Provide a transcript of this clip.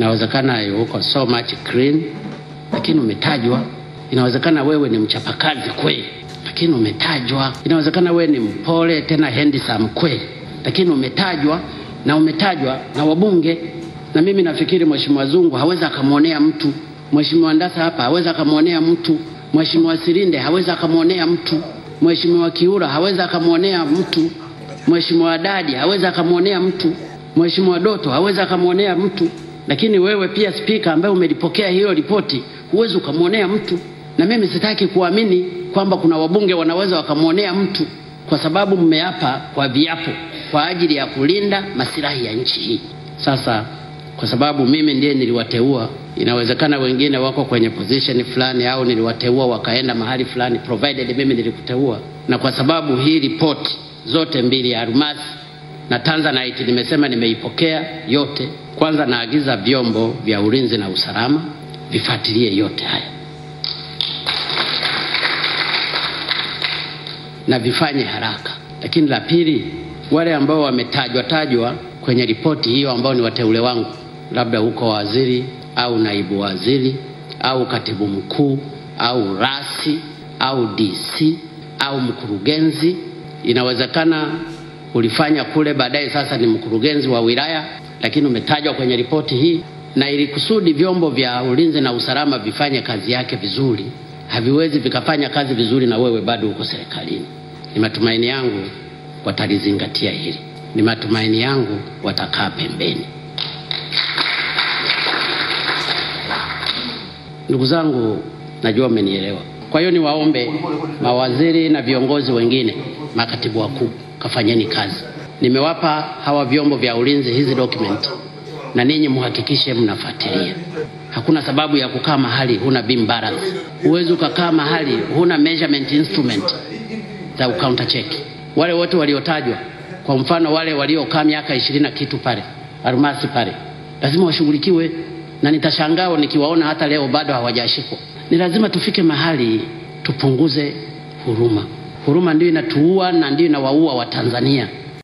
inawezekana uko so much clean, lakini umetajwa. Inawezekana wewe ni mchapakazi kweli, lakini umetajwa. Inawezekana wewe ni mpole tena handsome kweli, lakini umetajwa na umetajwa na wabunge. Na mimi nafikiri Mheshimiwa Zungu hawezi akamwonea mtu, Mheshimiwa Ndasa hapa hawezi akamwonea mtu, Mheshimiwa Silinde hawezi akamwonea mtu, Mheshimiwa Kiura hawezi akamwonea mtu, Mheshimiwa Dadi hawezi akamwonea mtu, Mheshimiwa Doto hawezi akamwonea mtu, lakini wewe pia spika, ambaye umelipokea hiyo ripoti, huwezi ukamwonea mtu. Na mimi sitaki kuamini kwamba kuna wabunge wanaweza wakamwonea mtu, kwa sababu mmeapa kwa viapo kwa ajili ya kulinda masilahi ya nchi hii. Sasa kwa sababu mimi ndiye niliwateua, inawezekana wengine wako kwenye position fulani, au niliwateua wakaenda mahali fulani, provided mimi nilikuteua, na kwa sababu hii ripoti zote mbili ya almasi na Tanzanite nimesema nimeipokea yote. Kwanza naagiza vyombo vya ulinzi na usalama vifuatilie yote haya na vifanye haraka. Lakini la pili, wale ambao wametajwa tajwa kwenye ripoti hiyo ambao ni wateule wangu, labda huko waziri au naibu waziri au katibu mkuu au rasi au DC au mkurugenzi, inawezekana ulifanya kule, baadaye sasa ni mkurugenzi wa wilaya, lakini umetajwa kwenye ripoti hii, na ili kusudi vyombo vya ulinzi na usalama vifanye kazi yake vizuri, haviwezi vikafanya kazi vizuri na wewe bado uko serikalini. Ni matumaini yangu watalizingatia hili, ni matumaini yangu watakaa pembeni. Ndugu zangu, najua mmenielewa. Kwa hiyo niwaombe mawaziri na viongozi wengine, makatibu wakuu, kafanyeni kazi. Nimewapa hawa vyombo vya ulinzi hizi document, na ninyi muhakikishe mnafuatilia. Hakuna sababu ya kukaa mahali huna beam balance. Huwezi ukakaa mahali huna measurement instrument za counter check. Wale wote waliotajwa, kwa mfano wale waliokaa miaka ishirini na kitu pale almasi pale, lazima washughulikiwe, na nitashangaa nikiwaona hata leo bado hawajashikwa. Ni lazima tufike mahali tupunguze huruma. Huruma ndio inatuua na ndio inawaua Watanzania.